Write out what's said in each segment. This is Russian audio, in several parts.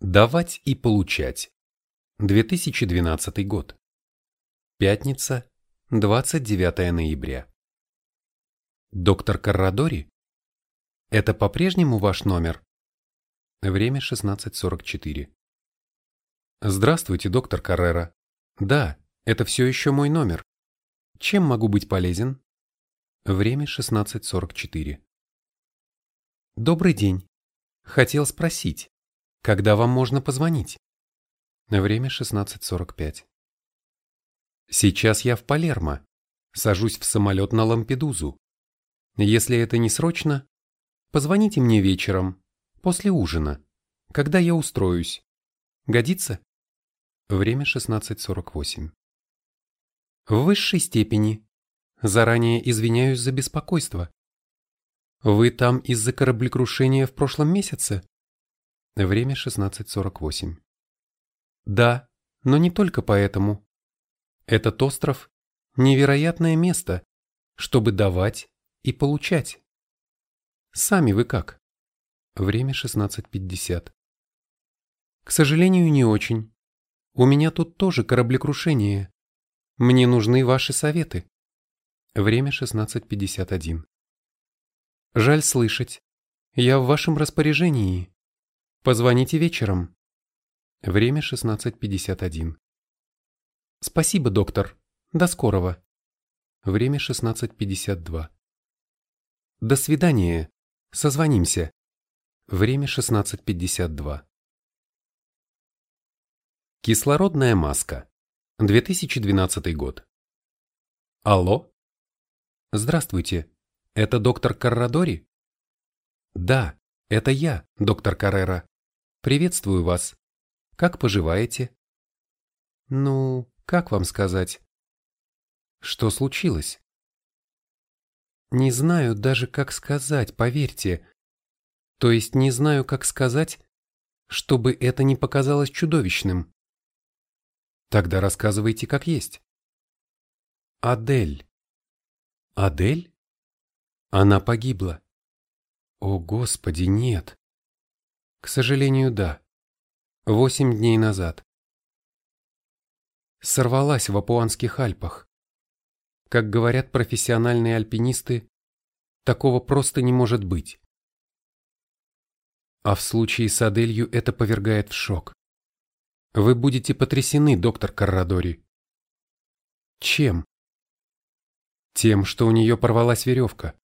Давать и получать. 2012 год. Пятница, 29 ноября. Доктор Каррадори? Это по-прежнему ваш номер? Время 16.44. Здравствуйте, доктор Каррера. Да, это все еще мой номер. Чем могу быть полезен? Время 16.44. Добрый день. Хотел спросить, когда вам можно позвонить? Время 16.45. Сейчас я в Палермо. Сажусь в самолет на Лампедузу. Если это не срочно, позвоните мне вечером, после ужина, когда я устроюсь. Годится? Время 16.48. В высшей степени. Заранее извиняюсь за беспокойство. Вы там из-за кораблекрушения в прошлом месяце? Время 16.48. Да, но не только поэтому. Этот остров – невероятное место, чтобы давать и получать. Сами вы как? Время 16.50. К сожалению, не очень. У меня тут тоже кораблекрушение. Мне нужны ваши советы. Время 16.51. Жаль слышать. Я в вашем распоряжении. Позвоните вечером. Время 16.51. Спасибо, доктор. До скорого. Время 16.52. До свидания. Созвонимся. Время 16.52. Кислородная маска. 2012 год. Алло? Здравствуйте. Это доктор Каррадори? Да, это я, доктор Каррера. Приветствую вас. Как поживаете? Ну, как вам сказать? Что случилось? Не знаю даже, как сказать, поверьте. То есть не знаю, как сказать, чтобы это не показалось чудовищным. Тогда рассказывайте, как есть. Адель. Адель? Она погибла. О, Господи, нет. К сожалению, да. Восемь дней назад. Сорвалась в Апуанских Альпах. Как говорят профессиональные альпинисты, такого просто не может быть. А в случае с Аделью это повергает в шок. Вы будете потрясены, доктор Каррадори. Чем? Тем, что у нее порвалась веревка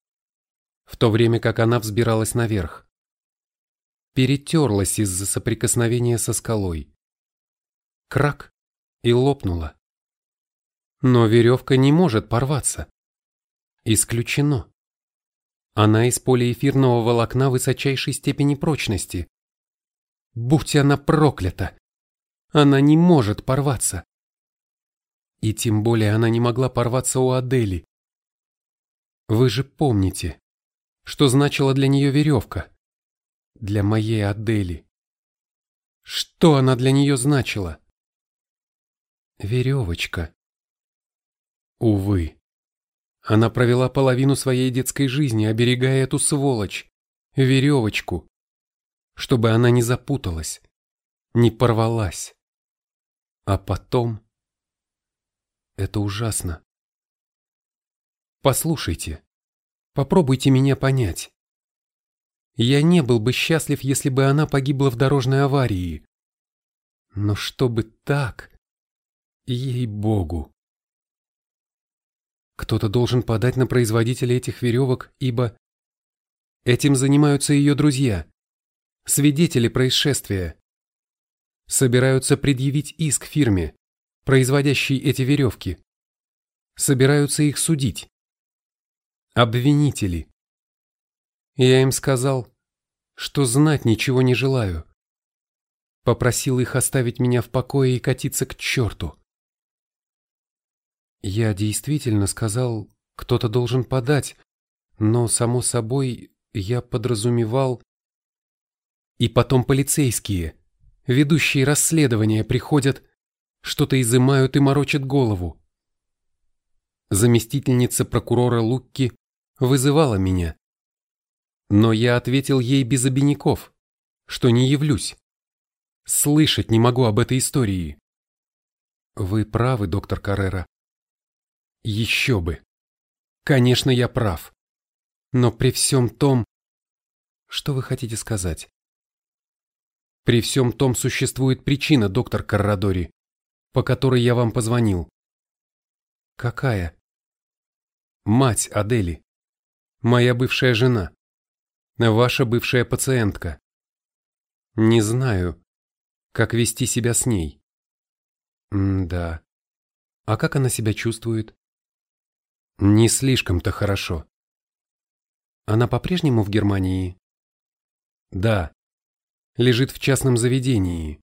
в то время как она взбиралась наверх. Перетерлась из-за соприкосновения со скалой. Крак и лопнула. Но веревка не может порваться. Исключено. Она из полиэфирного волокна высочайшей степени прочности. Будь она проклята! Она не может порваться. И тем более она не могла порваться у Адели. Вы же помните, что значила для нее веревка. Для моей Адели. Что она для нее значила? Веревочка. Увы. Она провела половину своей детской жизни, оберегая эту сволочь, веревочку, чтобы она не запуталась, не порвалась. А потом... Это ужасно. Послушайте, Попробуйте меня понять. Я не был бы счастлив, если бы она погибла в дорожной аварии. Но чтобы так... Ей-богу. Кто-то должен подать на производителя этих веревок, ибо... Этим занимаются ее друзья, свидетели происшествия. Собираются предъявить иск фирме, производящей эти веревки. Собираются их судить обвинители. Я им сказал, что знать ничего не желаю. Попросил их оставить меня в покое и катиться к черту. Я действительно сказал, кто-то должен подать, но, само собой, я подразумевал... И потом полицейские, ведущие расследования, приходят, что-то изымают и морочат голову. Заместительница прокурора Лукки вызывала меня. Но я ответил ей без обиняков, что не явлюсь. Слышать не могу об этой истории. Вы правы, доктор Каррера. Еще бы. Конечно, я прав. Но при всем том... Что вы хотите сказать? При всем том существует причина, доктор Каррадори, по которой я вам позвонил. Какая? Мать Адели. Моя бывшая жена. Ваша бывшая пациентка. Не знаю, как вести себя с ней. М-да. А как она себя чувствует? Не слишком-то хорошо. Она по-прежнему в Германии? Да. Лежит в частном заведении.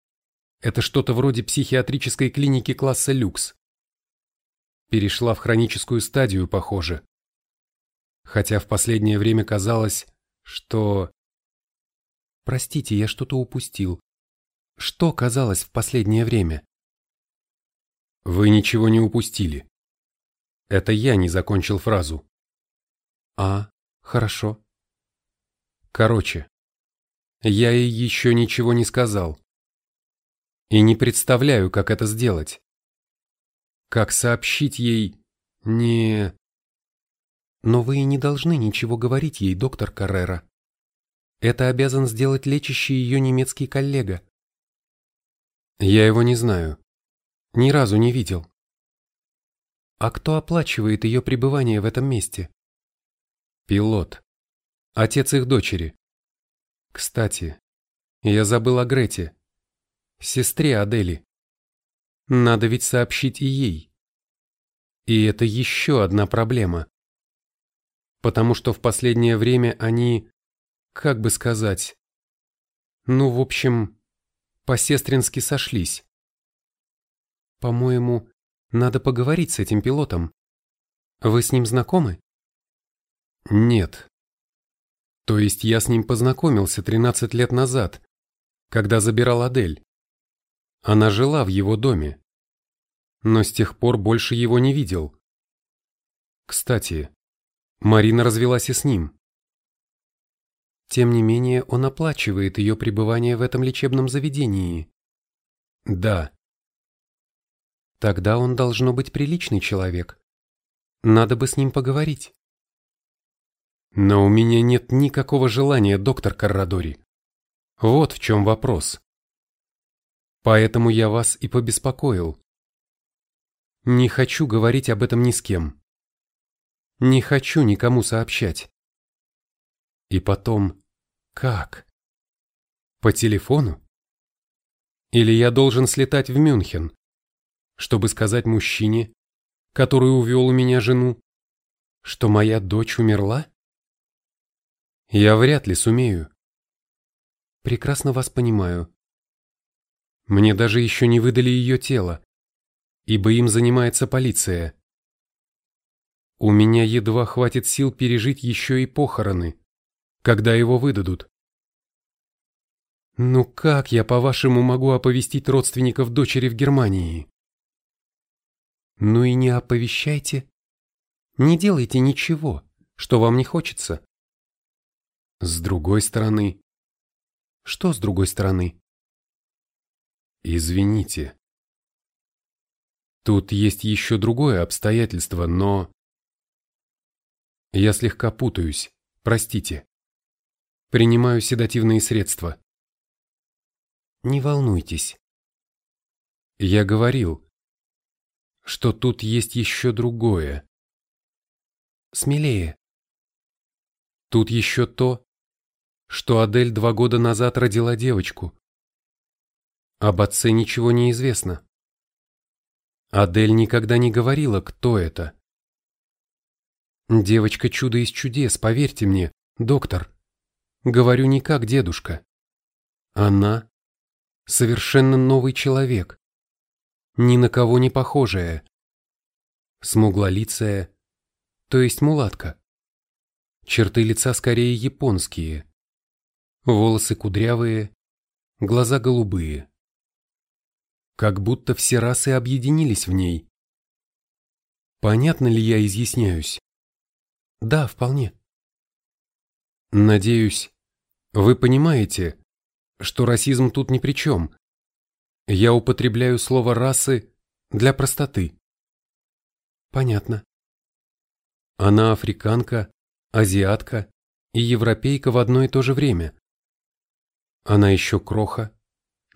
Это что-то вроде психиатрической клиники класса люкс. Перешла в хроническую стадию, похоже. Хотя в последнее время казалось, что... Простите, я что-то упустил. Что казалось в последнее время? Вы ничего не упустили. Это я не закончил фразу. А, хорошо. Короче, я ей еще ничего не сказал. И не представляю, как это сделать. Как сообщить ей не... Но вы и не должны ничего говорить ей, доктор Каррера. Это обязан сделать лечащий ее немецкий коллега. Я его не знаю. Ни разу не видел. А кто оплачивает ее пребывание в этом месте? Пилот. Отец их дочери. Кстати, я забыл о Грете. Сестре Адели. Надо ведь сообщить и ей. И это еще одна проблема. Потому что в последнее время они, как бы сказать, ну, в общем, по-сестрински сошлись. По-моему, надо поговорить с этим пилотом. Вы с ним знакомы? Нет. То есть я с ним познакомился 13 лет назад, когда забирал Адель. Она жила в его доме. Но с тех пор больше его не видел. Кстати, Марина развелась и с ним. Тем не менее, он оплачивает ее пребывание в этом лечебном заведении. Да. Тогда он должно быть приличный человек. Надо бы с ним поговорить. Но у меня нет никакого желания, доктор Каррадори. Вот в чем вопрос. Поэтому я вас и побеспокоил. Не хочу говорить об этом ни с кем. Не хочу никому сообщать. И потом, как? По телефону? Или я должен слетать в Мюнхен, чтобы сказать мужчине, который увел у меня жену, что моя дочь умерла? Я вряд ли сумею. Прекрасно вас понимаю. Мне даже еще не выдали ее тело, ибо им занимается полиция. У меня едва хватит сил пережить еще и похороны когда его выдадут. Ну как я, по-вашему, могу оповестить родственников дочери в Германии? Ну и не оповещайте. Не делайте ничего, что вам не хочется. С другой стороны... Что с другой стороны? Извините. Тут есть еще другое обстоятельство, но... Я слегка путаюсь, простите. Принимаю седативные средства. Не волнуйтесь. Я говорил, что тут есть еще другое. Смелее. Тут еще то, что Адель два года назад родила девочку. Об отце ничего не известно. Адель никогда не говорила, кто это. Девочка чудо из чудес, поверьте мне, доктор. Говорю не как дедушка. Она — совершенно новый человек, ни на кого не похожая. Смуглолицая, то есть мулатка. Черты лица скорее японские. Волосы кудрявые, глаза голубые. Как будто все расы объединились в ней. Понятно ли я изъясняюсь? Да, вполне. Надеюсь, вы понимаете, что расизм тут ни при чем, Я употребляю слово расы для простоты. Понятно. Она африканка, азиатка и европейка в одно и то же время. Она еще кроха,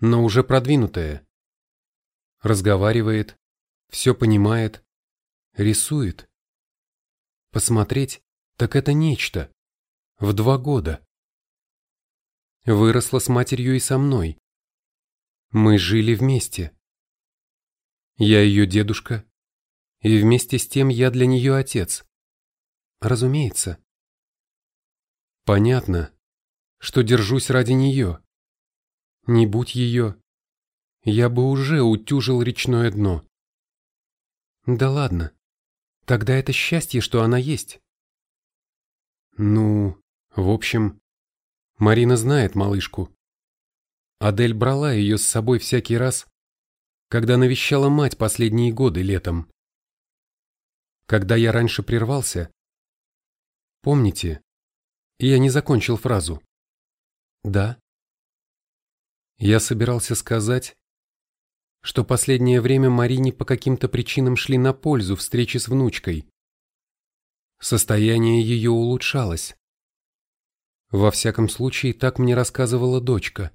но уже продвинутая. Разговаривает, все понимает, рисует. Посмотреть, так это нечто. В два года. Выросла с матерью и со мной. Мы жили вместе. Я ее дедушка, и вместе с тем я для нее отец. Разумеется. Понятно, что держусь ради нее. Не будь ее, я бы уже утюжил речное дно. Да ладно, тогда это счастье, что она есть. Ну, в общем, Марина знает малышку. Адель брала ее с собой всякий раз, когда навещала мать последние годы летом. Когда я раньше прервался, помните, я не закончил фразу. Да. Я собирался сказать, что последнее время Марине по каким-то причинам шли на пользу встречи с внучкой. Состояние ее улучшалось. Во всяком случае, так мне рассказывала дочка.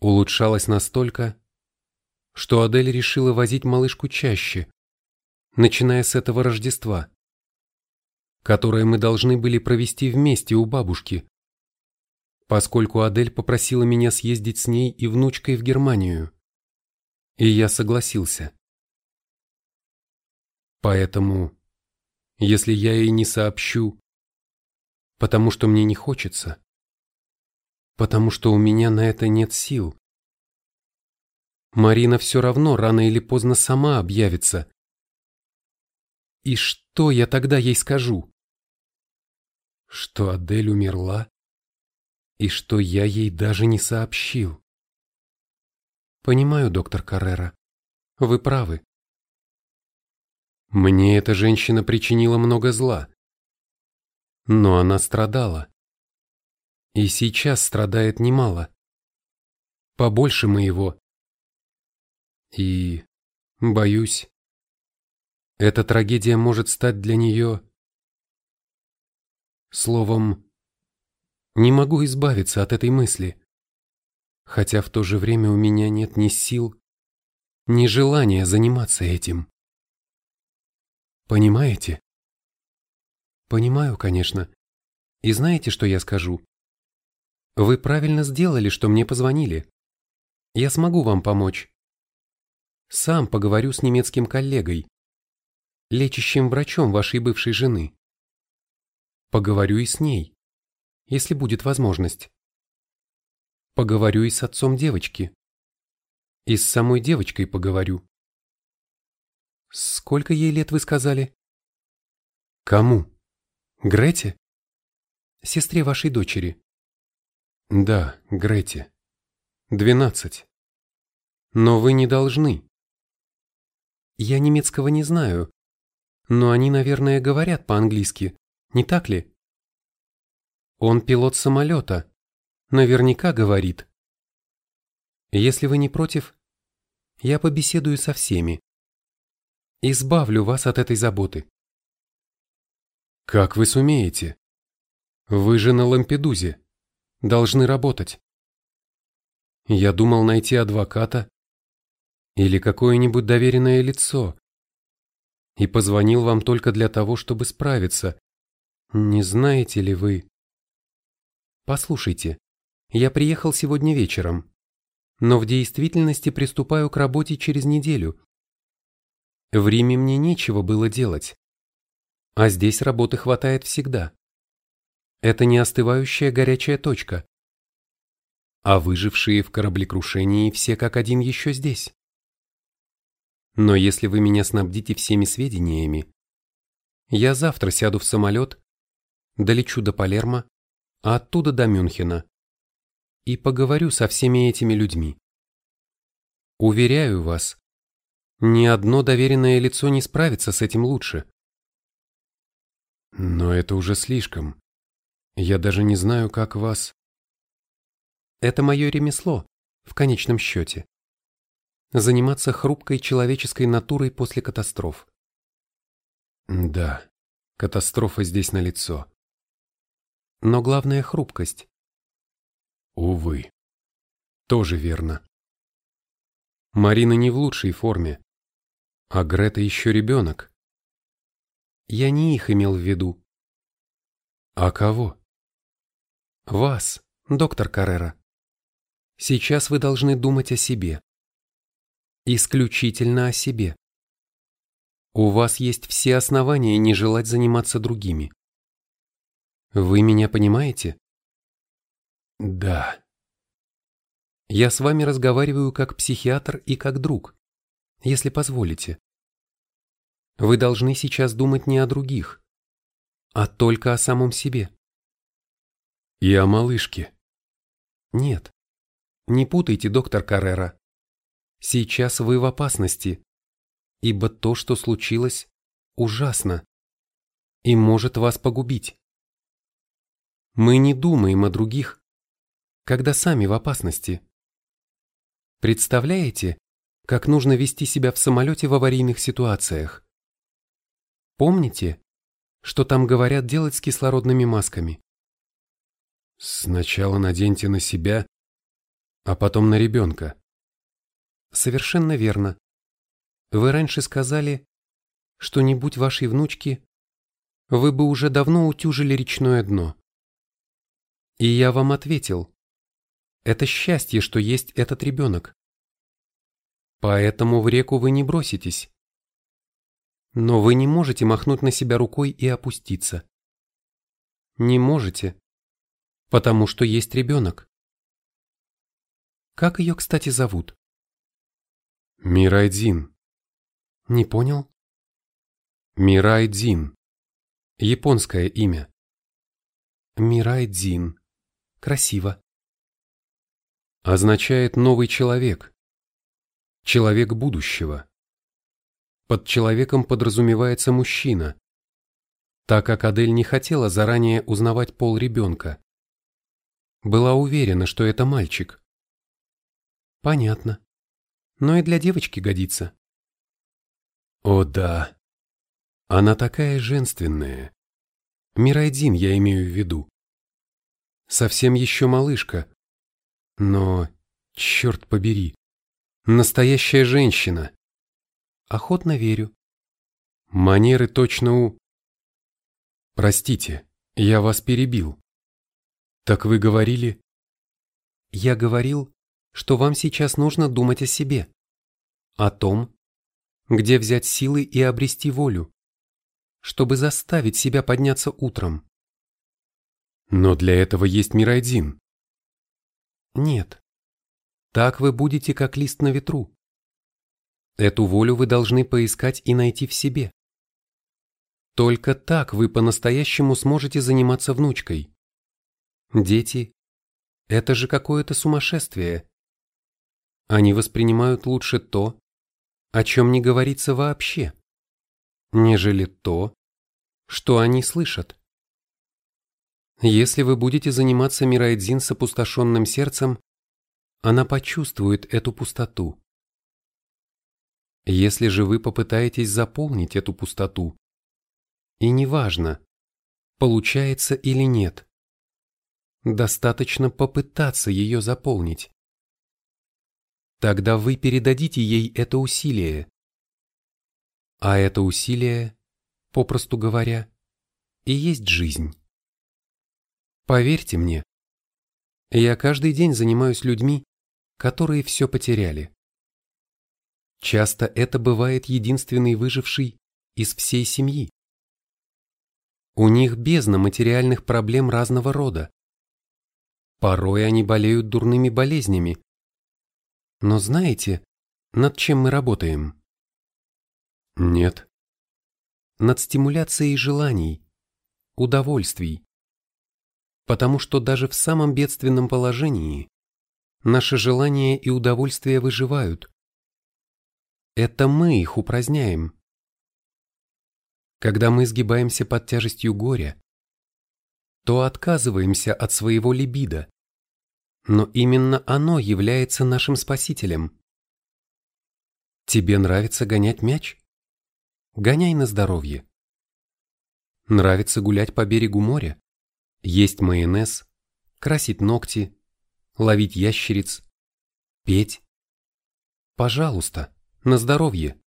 Улучшалось настолько, что Адель решила возить малышку чаще, начиная с этого Рождества, которое мы должны были провести вместе у бабушки, поскольку Адель попросила меня съездить с ней и внучкой в Германию. И я согласился. Поэтому, если я ей не сообщу, потому что мне не хочется, потому что у меня на это нет сил. Марина все равно рано или поздно сама объявится. И что я тогда ей скажу? Что Адель умерла? И что я ей даже не сообщил? Понимаю, доктор Каррера. Вы правы. Мне эта женщина причинила много зла. Но она страдала. И сейчас страдает немало. Побольше моего. И, боюсь, эта трагедия может стать для нее... Словом, не могу избавиться от этой мысли. Хотя в то же время у меня нет ни сил, ни желания заниматься этим. Понимаете? Понимаю, конечно. И знаете, что я скажу? Вы правильно сделали, что мне позвонили. Я смогу вам помочь. Сам поговорю с немецким коллегой, лечащим врачом вашей бывшей жены. Поговорю и с ней, если будет возможность. Поговорю и с отцом девочки. И с самой девочкой поговорю. Сколько ей лет вы сказали? Кому? Грете? Сестре вашей дочери. Да, Грете. Двенадцать. Но вы не должны. Я немецкого не знаю, но они, наверное, говорят по-английски, не так ли? Он пилот самолета, наверняка говорит. Если вы не против, я побеседую со всеми. Избавлю вас от этой заботы. Как вы сумеете? Вы же на Лампедузе. Должны работать. Я думал найти адвоката или какое-нибудь доверенное лицо. И позвонил вам только для того, чтобы справиться. Не знаете ли вы? Послушайте, я приехал сегодня вечером, но в действительности приступаю к работе через неделю. В Риме мне нечего было делать. А здесь работы хватает всегда. Это не остывающая горячая точка. А выжившие в кораблекрушении все как один еще здесь. Но если вы меня снабдите всеми сведениями, я завтра сяду в самолет, долечу до Палермо, а оттуда до Мюнхена и поговорю со всеми этими людьми. Уверяю вас, ни одно доверенное лицо не справится с этим лучше. Но это уже слишком. Я даже не знаю, как вас... Это мое ремесло, в конечном счете. Заниматься хрупкой человеческой натурой после катастроф. Да, катастрофа здесь налицо. Но главное – хрупкость. Увы. Тоже верно. Марина не в лучшей форме. А Грета еще ребенок. Я не их имел в виду. А кого? Вас, доктор Каррера. Сейчас вы должны думать о себе. Исключительно о себе. У вас есть все основания не желать заниматься другими. Вы меня понимаете? Да. Я с вами разговариваю как психиатр и как друг, если позволите. Вы должны сейчас думать не о других, а только о самом себе. И о малышке. Нет. Не путайте, доктор Каррера. Сейчас вы в опасности, ибо то, что случилось, ужасно и может вас погубить. Мы не думаем о других, когда сами в опасности. Представляете, как нужно вести себя в самолете в аварийных ситуациях? Помните, что там говорят делать с кислородными масками? Сначала наденьте на себя, а потом на ребенка. Совершенно верно. Вы раньше сказали, что не будь вашей внучки, вы бы уже давно утюжили речное дно. И я вам ответил, это счастье, что есть этот ребенок. Поэтому в реку вы не броситесь. Но вы не можете махнуть на себя рукой и опуститься. Не можете, потому что есть ребенок. Как ее, кстати, зовут? Мирайдин. Не понял? Мирайдин. Японское имя. Мирайдин. Красиво. Означает новый человек. Человек будущего. Под человеком подразумевается мужчина, так как Адель не хотела заранее узнавать пол ребенка. Была уверена, что это мальчик. Понятно. Но и для девочки годится. О да. Она такая женственная. Мирайдин я имею в виду. Совсем еще малышка. Но, черт побери, настоящая женщина. Охотно верю. Манеры точно у... Простите, я вас перебил. Так вы говорили... Я говорил, что вам сейчас нужно думать о себе. О том, где взять силы и обрести волю, чтобы заставить себя подняться утром. Но для этого есть мир один. Нет. Так вы будете как лист на ветру. Эту волю вы должны поискать и найти в себе. Только так вы по-настоящему сможете заниматься внучкой. Дети – это же какое-то сумасшествие. Они воспринимают лучше то, о чем не говорится вообще, нежели то, что они слышат. Если вы будете заниматься Мирайдзин с опустошенным сердцем, она почувствует эту пустоту. Если же вы попытаетесь заполнить эту пустоту, и неважно, получается или нет, достаточно попытаться ее заполнить, тогда вы передадите ей это усилие. А это усилие, попросту говоря, и есть жизнь. Поверьте мне, я каждый день занимаюсь людьми, которые все потеряли. Часто это бывает единственный выживший из всей семьи. У них бездна материальных проблем разного рода. Порой они болеют дурными болезнями. Но знаете, над чем мы работаем? Нет. Над стимуляцией желаний, удовольствий потому что даже в самом бедственном положении наши желания и удовольствия выживают. Это мы их упраздняем. Когда мы сгибаемся под тяжестью горя, то отказываемся от своего либидо, Но именно оно является нашим спасителем. Тебе нравится гонять мяч? Гоняй на здоровье. Нравится гулять по берегу моря? Есть майонез, красить ногти, ловить ящериц, петь? Пожалуйста, на здоровье.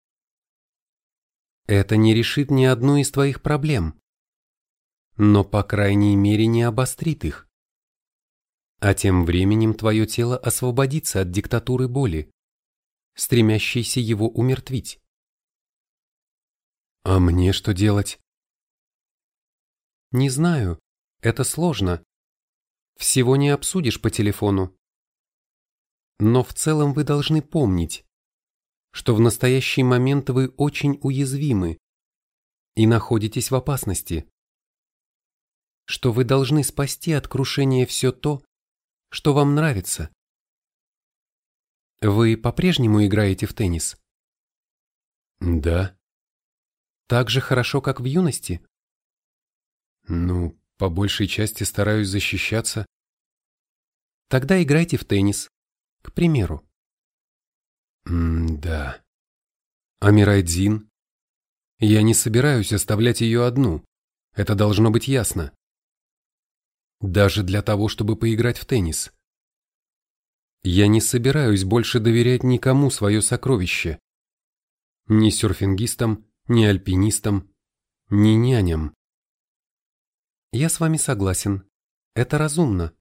Это не решит ни одну из твоих проблем, но по крайней мере не обострит их. А тем временем твое тело освободится от диктатуры боли, стремящейся его умертвить. А мне что делать? Не знаю, это сложно. Всего не обсудишь по телефону. Но в целом вы должны помнить, что в настоящий момент вы очень уязвимы и находитесь в опасности. Что вы должны спасти от крушения все то, что вам нравится. Вы по-прежнему играете в теннис? Да. Так же хорошо, как в юности? Ну, по большей части стараюсь защищаться. Тогда играйте в теннис, к примеру. М-да. А Мирайдзин? Я не собираюсь оставлять ее одну. Это должно быть ясно. Даже для того, чтобы поиграть в теннис. Я не собираюсь больше доверять никому свое сокровище. Ни серфингистам, ни альпинистам, ни няням. Я с вами согласен. Это разумно.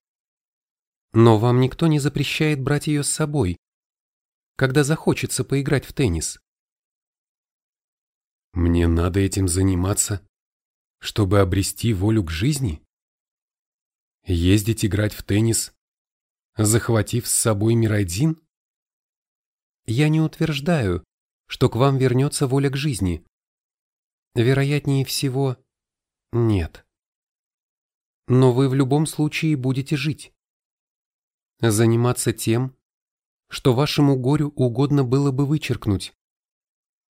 Но вам никто не запрещает брать ее с собой, когда захочется поиграть в теннис. Мне надо этим заниматься, чтобы обрести волю к жизни? Ездить играть в теннис, захватив с собой Мирайдзин? Я не утверждаю, что к вам вернется воля к жизни. Вероятнее всего, нет. Но вы в любом случае будете жить. Заниматься тем, что вашему горю угодно было бы вычеркнуть,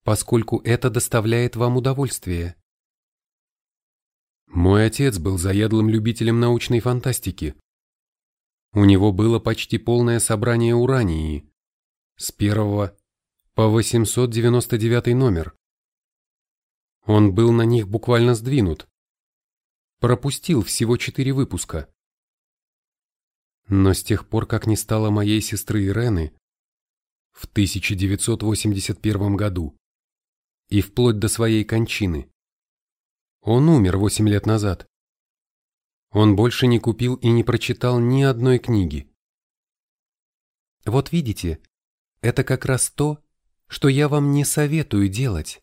поскольку это доставляет вам удовольствие. Мой отец был заядлым любителем научной фантастики. У него было почти полное собрание урании, с первого по 899 номер. Он был на них буквально сдвинут. Пропустил всего четыре выпуска. Но с тех пор, как не стало моей сестры Ирены, в 1981 году, и вплоть до своей кончины, он умер восемь лет назад. Он больше не купил и не прочитал ни одной книги. Вот видите, это как раз то, что я вам не советую делать.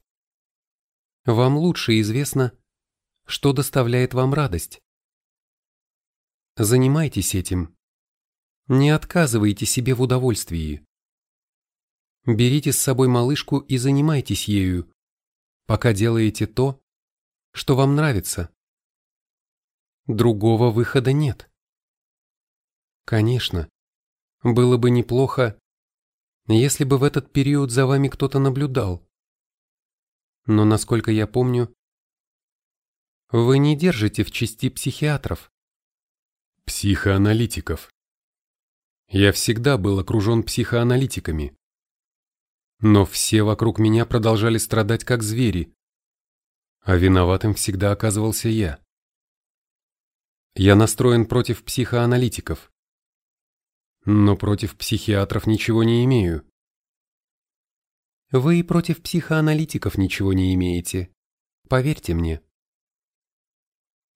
Вам лучше известно, что доставляет вам радость. Занимайтесь этим не отказывайте себе в удовольствии. Берите с собой малышку и занимайтесь ею, пока делаете то, что вам нравится. Другого выхода нет. Конечно, было бы неплохо, если бы в этот период за вами кто-то наблюдал. Но, насколько я помню, вы не держите в чести психиатров. Психоаналитиков. Я всегда был окружен психоаналитиками. Но все вокруг меня продолжали страдать как звери, а виноватым всегда оказывался я. Я настроен против психоаналитиков, но против психиатров ничего не имею. Вы и против психоаналитиков ничего не имеете, поверьте мне.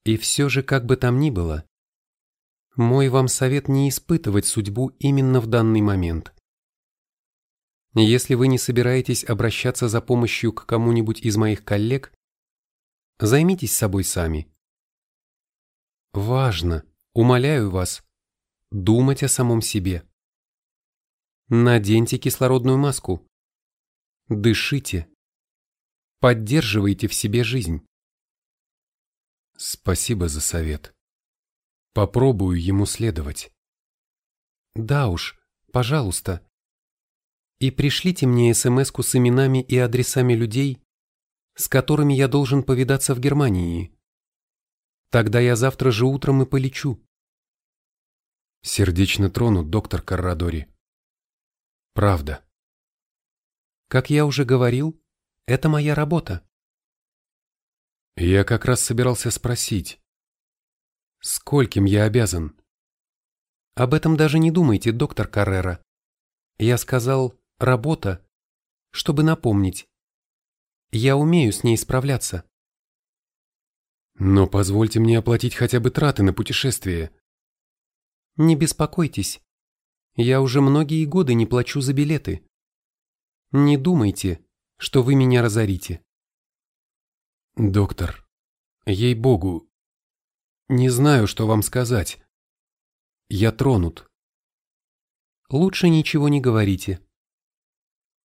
И все же, как бы там ни было, мой вам совет не испытывать судьбу именно в данный момент. Если вы не собираетесь обращаться за помощью к кому-нибудь из моих коллег, займитесь собой сами. Важно, умоляю вас, думать о самом себе. Наденьте кислородную маску. Дышите. Поддерживайте в себе жизнь. Спасибо за совет. Попробую ему следовать. Да уж, пожалуйста. И пришлите мне смс с именами и адресами людей, с которыми я должен повидаться в Германии. Тогда я завтра же утром и полечу. Сердечно тронут, доктор Каррадори. Правда. Как я уже говорил, это моя работа. Я как раз собирался спросить, скольким я обязан? Об этом даже не думайте, доктор Каррера. Я сказал «работа», чтобы напомнить. Я умею с ней справляться. Но позвольте мне оплатить хотя бы траты на путешествие. Не беспокойтесь. Я уже многие годы не плачу за билеты. Не думайте, что вы меня разорите. Доктор, ей-богу, не знаю, что вам сказать. Я тронут. Лучше ничего не говорите.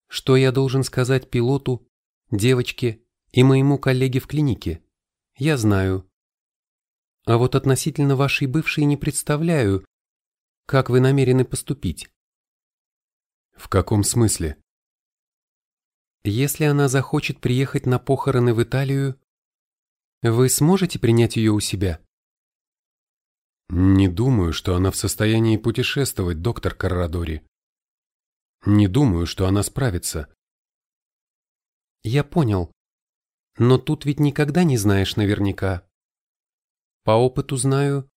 Что я должен сказать пилоту, девочке и моему коллеге в клинике? Я знаю. А вот относительно вашей бывшей не представляю, как вы намерены поступить. В каком смысле? Если она захочет приехать на похороны в Италию, вы сможете принять ее у себя? Не думаю, что она в состоянии путешествовать, доктор Каррадори. Не думаю, что она справится. Я понял. Но тут ведь никогда не знаешь наверняка. По опыту знаю,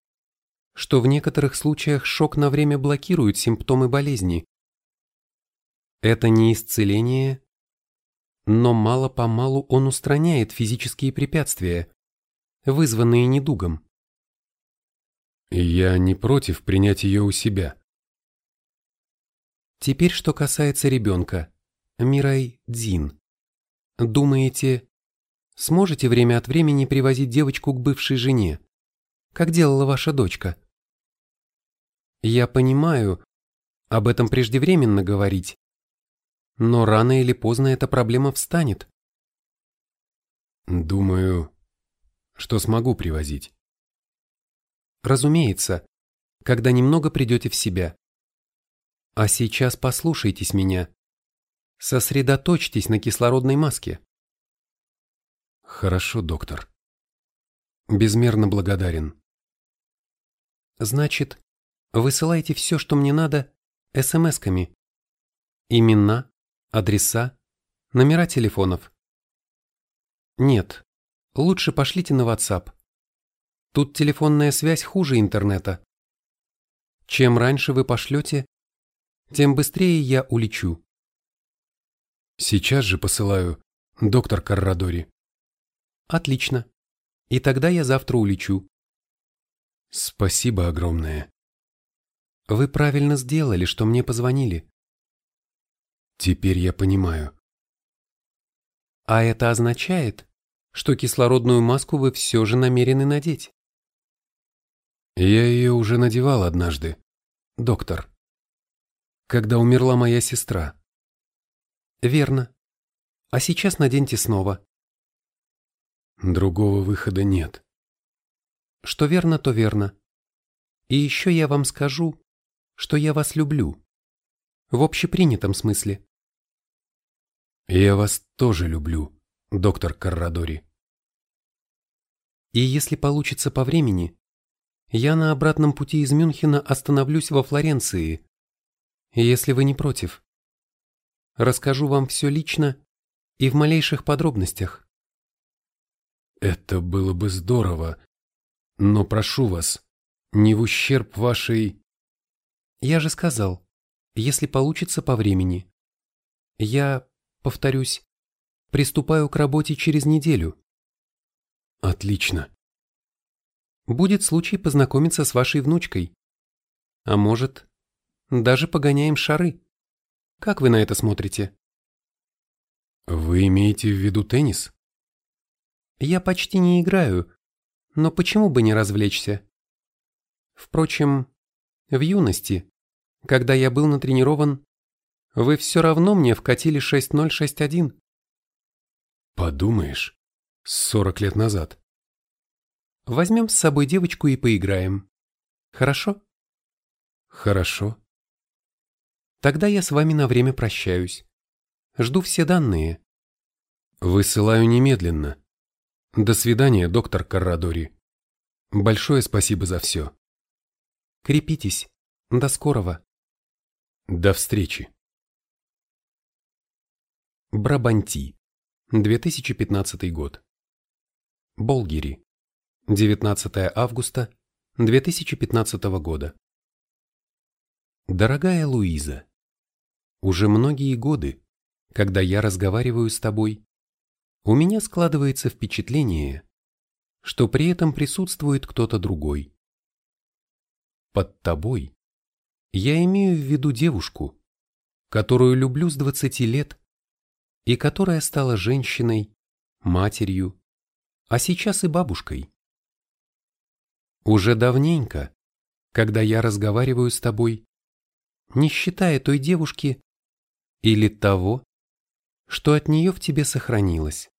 что в некоторых случаях шок на время блокирует симптомы болезни. Это не исцеление, но мало-помалу он устраняет физические препятствия, вызванные недугом. Я не против принять ее у себя. Теперь, что касается ребенка, Мирай Дзин. Думаете, Сможете время от времени привозить девочку к бывшей жене, как делала ваша дочка? Я понимаю, об этом преждевременно говорить, но рано или поздно эта проблема встанет. Думаю, что смогу привозить. Разумеется, когда немного придете в себя. А сейчас послушайтесь меня. Сосредоточьтесь на кислородной маске. Хорошо, доктор. Безмерно благодарен. Значит, высылайте все, что мне надо, смс-ками. Имена, адреса, номера телефонов. Нет, лучше пошлите на WhatsApp. Тут телефонная связь хуже интернета. Чем раньше вы пошлете, тем быстрее я улечу. Сейчас же посылаю, доктор Каррадори. Отлично. И тогда я завтра улечу. Спасибо огромное. Вы правильно сделали, что мне позвонили. Теперь я понимаю. А это означает, что кислородную маску вы все же намерены надеть. Я ее уже надевал однажды, доктор. Когда умерла моя сестра. Верно. А сейчас наденьте снова. Другого выхода нет. Что верно, то верно. И еще я вам скажу, что я вас люблю. В общепринятом смысле. Я вас тоже люблю, доктор Каррадори. И если получится по времени, я на обратном пути из Мюнхена остановлюсь во Флоренции, если вы не против. Расскажу вам все лично и в малейших подробностях. Это было бы здорово, но прошу вас, не в ущерб вашей... Я же сказал, если получится по времени. Я, повторюсь, приступаю к работе через неделю. Отлично. Будет случай познакомиться с вашей внучкой. А может, даже погоняем шары. Как вы на это смотрите? Вы имеете в виду теннис? Я почти не играю, но почему бы не развлечься? Впрочем, в юности, когда я был натренирован, вы все равно мне вкатили 6061. Подумаешь, сорок лет назад. Возьмем с собой девочку и поиграем. Хорошо? Хорошо. Тогда я с вами на время прощаюсь. Жду все данные. Высылаю немедленно. До свидания, доктор Каррадори. Большое спасибо за все. Крепитесь. До скорого. До встречи. Брабанти. 2015 год. Болгири. 19 августа 2015 года. Дорогая Луиза, уже многие годы, когда я разговариваю с тобой, у меня складывается впечатление, что при этом присутствует кто-то другой. Под тобой я имею в виду девушку, которую люблю с 20 лет и которая стала женщиной, матерью, а сейчас и бабушкой. Уже давненько, когда я разговариваю с тобой, не считая той девушки или того, что от нее в тебе сохранилось.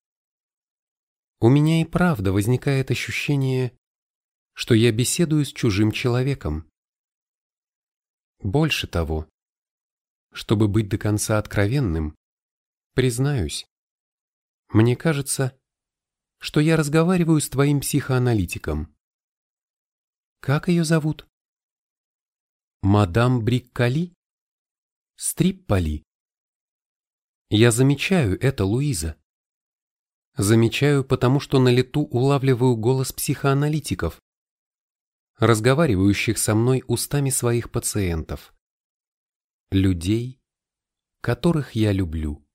У меня и правда возникает ощущение, что я беседую с чужим человеком. Больше того, чтобы быть до конца откровенным, признаюсь, мне кажется, что я разговариваю с твоим психоаналитиком. Как ее зовут? Мадам Бриккали? Стриппали? Я замечаю это, Луиза. Замечаю, потому что на лету улавливаю голос психоаналитиков, разговаривающих со мной устами своих пациентов. Людей, которых я люблю.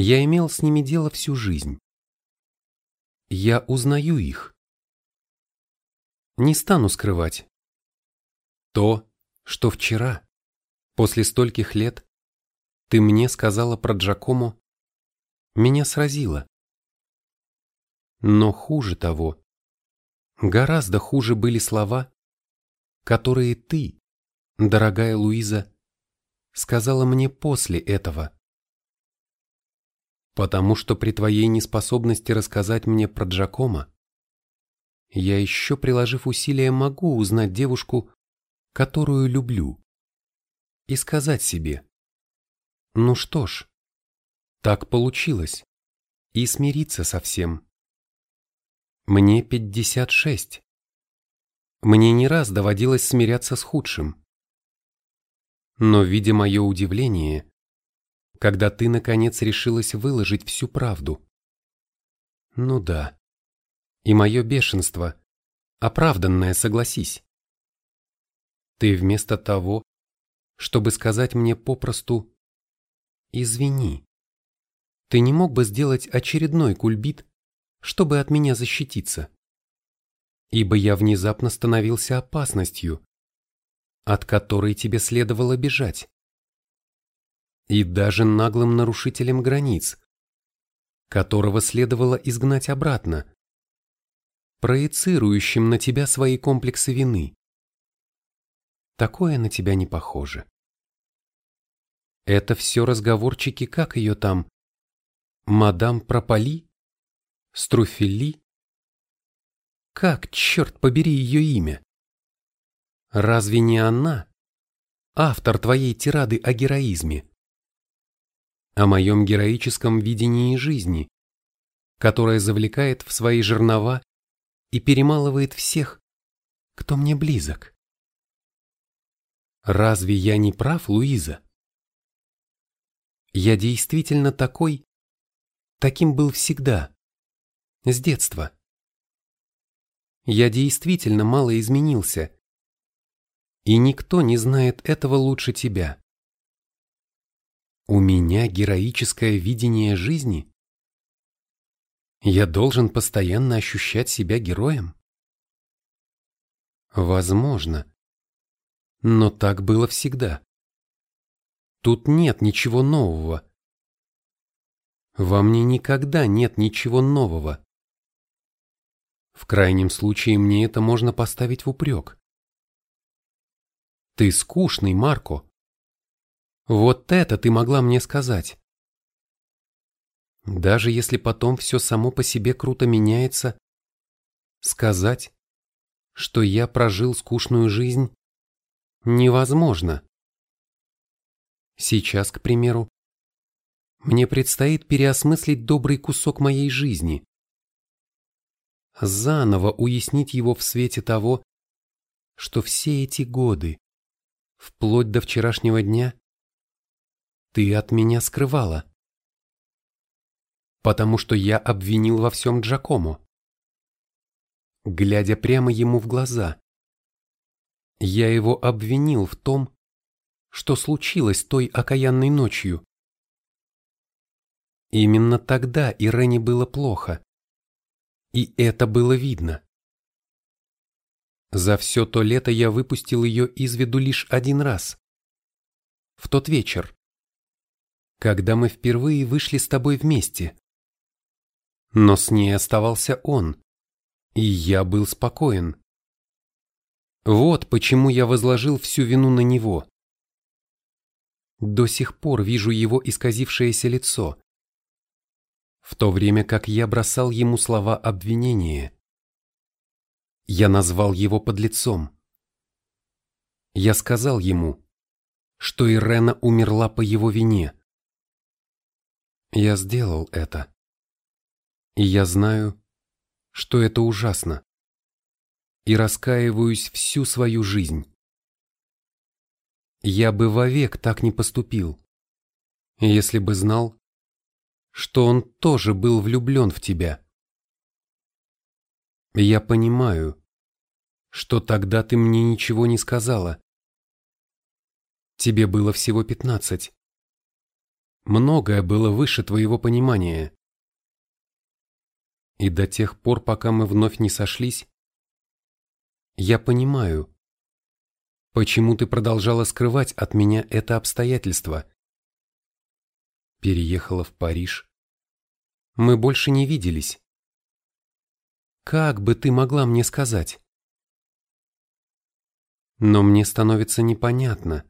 Я имел с ними дело всю жизнь. Я узнаю их не стану скрывать. То, что вчера, после стольких лет, ты мне сказала про Джакому, меня сразило. Но хуже того, гораздо хуже были слова, которые ты, дорогая Луиза, сказала мне после этого. Потому что при твоей неспособности рассказать мне про Джакома, я еще, приложив усилия, могу узнать девушку, которую люблю, и сказать себе, ну что ж, так получилось, и смириться со всем. Мне 56. Мне не раз доводилось смиряться с худшим. Но, видя мое удивление, когда ты, наконец, решилась выложить всю правду. Ну да, и мое бешенство, оправданное, согласись. Ты вместо того, чтобы сказать мне попросту «Извини», ты не мог бы сделать очередной кульбит, чтобы от меня защититься? Ибо я внезапно становился опасностью, от которой тебе следовало бежать. И даже наглым нарушителем границ, которого следовало изгнать обратно, проецирующим на тебя свои комплексы вины. Такое на тебя не похоже. Это все разговорчики, как ее там? Мадам Пропали? Струфели? Как, черт побери, ее имя? Разве не она, автор твоей тирады о героизме? О моем героическом видении жизни, которое завлекает в свои жернова и перемалывает всех, кто мне близок. Разве я не прав, Луиза? Я действительно такой, таким был всегда, с детства. Я действительно мало изменился, и никто не знает этого лучше тебя. У меня героическое видение жизни? Я должен постоянно ощущать себя героем? Возможно. Но так было всегда. Тут нет ничего нового. Во мне никогда нет ничего нового. В крайнем случае мне это можно поставить в упрек. Ты скучный, Марко. Вот это ты могла мне сказать. Даже если потом все само по себе круто меняется, сказать, что я прожил скучную жизнь, невозможно. Сейчас, к примеру, мне предстоит переосмыслить добрый кусок моей жизни, заново уяснить его в свете того, что все эти годы, вплоть до вчерашнего дня, ты от меня скрывала? Потому что я обвинил во всем Джакому. Глядя прямо ему в глаза, я его обвинил в том, что случилось той окаянной ночью. Именно тогда Ирене было плохо. И это было видно. За все то лето я выпустил ее из виду лишь один раз. В тот вечер. Когда мы впервые вышли с тобой вместе. Но с ней оставался он. И я был спокоен. Вот почему я возложил всю вину на него. До сих пор вижу его исказившееся лицо. В то время как я бросал ему слова обвинения. Я назвал его подлецом. Я сказал ему, что Ирена умерла по его вине. Я сделал это. И я знаю, что это ужасно. И раскаиваюсь всю свою жизнь. Я бы вовек так не поступил, если бы знал, что он тоже был влюблен в тебя. Я понимаю, что тогда ты мне ничего не сказала. Тебе было всего пятнадцать. Многое было выше твоего понимания. И до тех пор, пока мы вновь не сошлись, я понимаю, почему ты продолжала скрывать от меня это обстоятельство. Переехала в Париж. Мы больше не виделись. Как бы ты могла мне сказать? Но мне становится непонятно,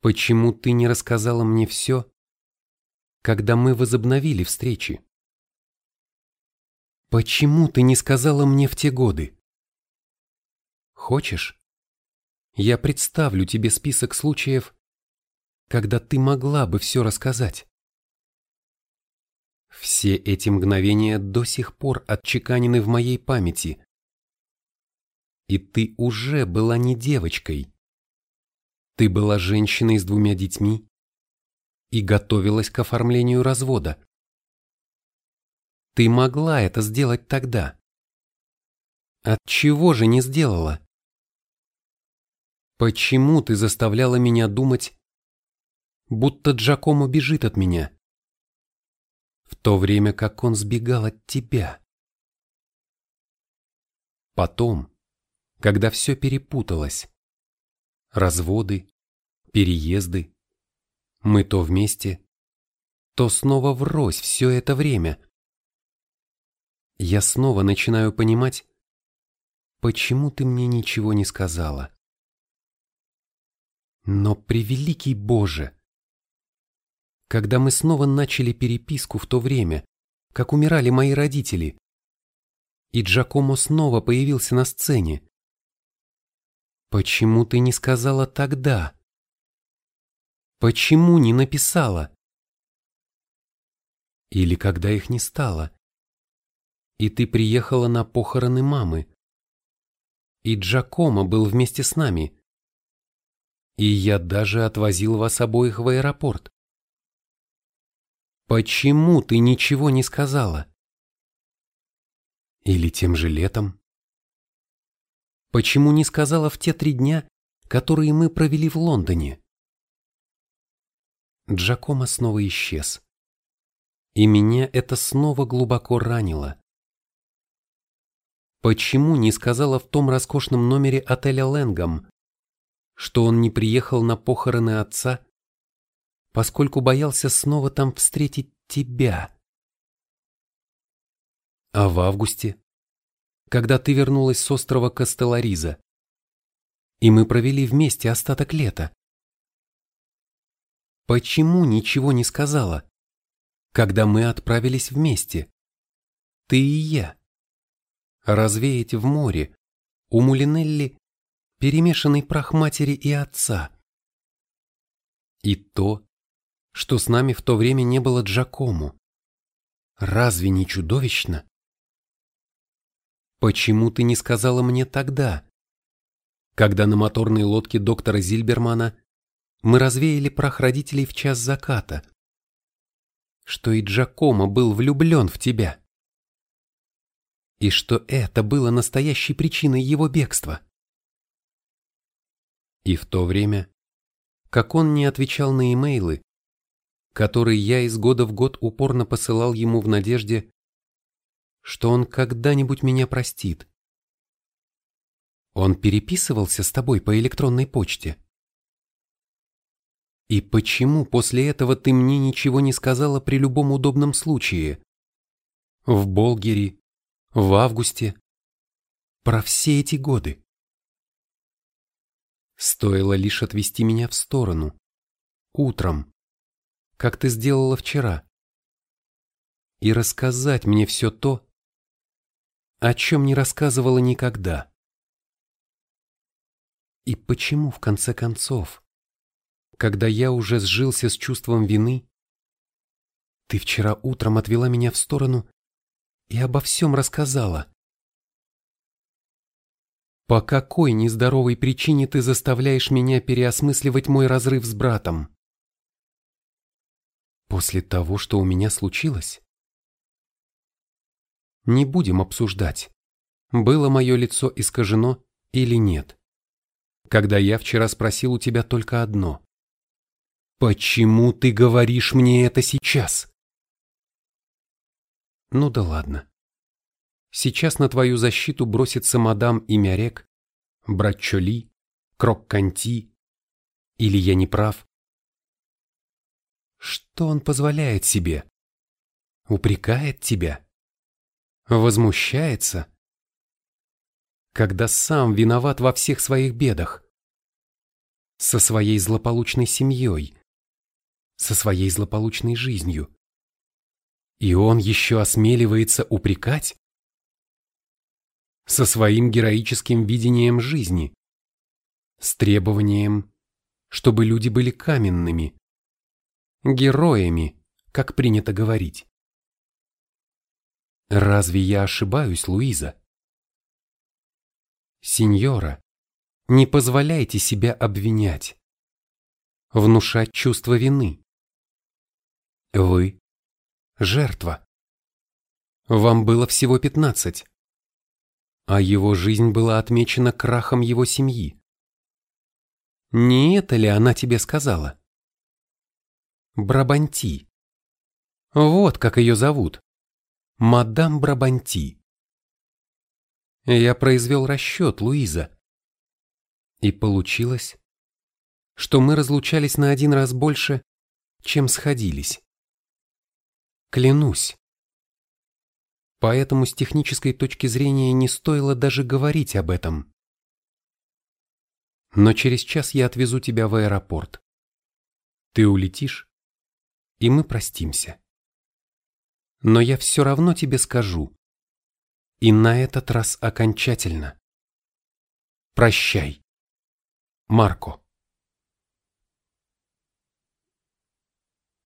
почему ты не рассказала мне все, когда мы возобновили встречи? Почему ты не сказала мне в те годы? Хочешь? Я представлю тебе список случаев, когда ты могла бы все рассказать. Все эти мгновения до сих пор отчеканены в моей памяти. И ты уже была не девочкой. Ты была женщиной с двумя детьми и готовилась к оформлению развода. Ты могла это сделать тогда. От чего же не сделала? Почему ты заставляла меня думать, будто Джакомо бежит от меня? в то время как он сбегал от тебя. Потом, когда все перепуталось, разводы, переезды, мы то вместе, то снова врозь все это время. Я снова начинаю понимать, почему ты мне ничего не сказала. Но, превеликий Боже, когда мы снова начали переписку в то время, как умирали мои родители, и Джакомо снова появился на сцене. Почему ты не сказала тогда? Почему не написала? Или когда их не стало, и ты приехала на похороны мамы, и Джакомо был вместе с нами, и я даже отвозил вас обоих в аэропорт. Почему ты ничего не сказала? Или тем же летом? Почему не сказала в те три дня, которые мы провели в Лондоне? Джакомо снова исчез. И меня это снова глубоко ранило. Почему не сказала в том роскошном номере отеля Лэнгом, что он не приехал на похороны отца поскольку боялся снова там встретить тебя. А в августе, когда ты вернулась с острова Кастелариза, и мы провели вместе остаток лета. Почему ничего не сказала, когда мы отправились вместе, ты и я, развеять в море у Мулинелли перемешанный прах матери и отца? И то, что с нами в то время не было Джакому. Разве не чудовищно? Почему ты не сказала мне тогда, когда на моторной лодке доктора Зильбермана мы развеяли прах родителей в час заката, что и Джакомо был влюблен в тебя, и что это было настоящей причиной его бегства. И в то время, как он не отвечал на имейлы, которые я из года в год упорно посылал ему в надежде, что он когда-нибудь меня простит. Он переписывался с тобой по электронной почте. И почему после этого ты мне ничего не сказала при любом удобном случае? В Болгере, в августе, про все эти годы. Стоило лишь отвести меня в сторону. Утром. Как ты сделала вчера. И рассказать мне все то, о чем не рассказывала никогда. И почему, в конце концов, когда я уже сжился с чувством вины, ты вчера утром отвела меня в сторону и обо всем рассказала? По какой нездоровой причине ты заставляешь меня переосмысливать мой разрыв с братом? После того, что у меня случилось? Не будем обсуждать, было мое лицо искажено или нет. Когда я вчера спросил у тебя только одно. Почему ты говоришь мне это сейчас? Ну да ладно. Сейчас на твою защиту бросится мадам Имярек, брат Чоли, Крок-Канти. Или я не прав? Что он позволяет себе? Упрекает тебя? Возмущается? Когда сам виноват во всех своих бедах? Со своей злополучной семьей? Со своей злополучной жизнью? И он еще осмеливается упрекать? со своим героическим видением жизни, с требованием, чтобы люди были каменными, героями, как принято говорить. Разве я ошибаюсь, Луиза? Сеньора, не позволяйте себя обвинять, внушать чувство вины. Вы – жертва. Вам было всего пятнадцать а его жизнь была отмечена крахом его семьи. Не это ли она тебе сказала? Брабанти. Вот как ее зовут. Мадам Брабанти. Я произвел расчет, Луиза. И получилось, что мы разлучались на один раз больше, чем сходились. Клянусь, поэтому с технической точки зрения не стоило даже говорить об этом. Но через час я отвезу тебя в аэропорт. Ты улетишь, и мы простимся. Но я все равно тебе скажу. И на этот раз окончательно. Прощай, Марко.